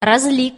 разлик.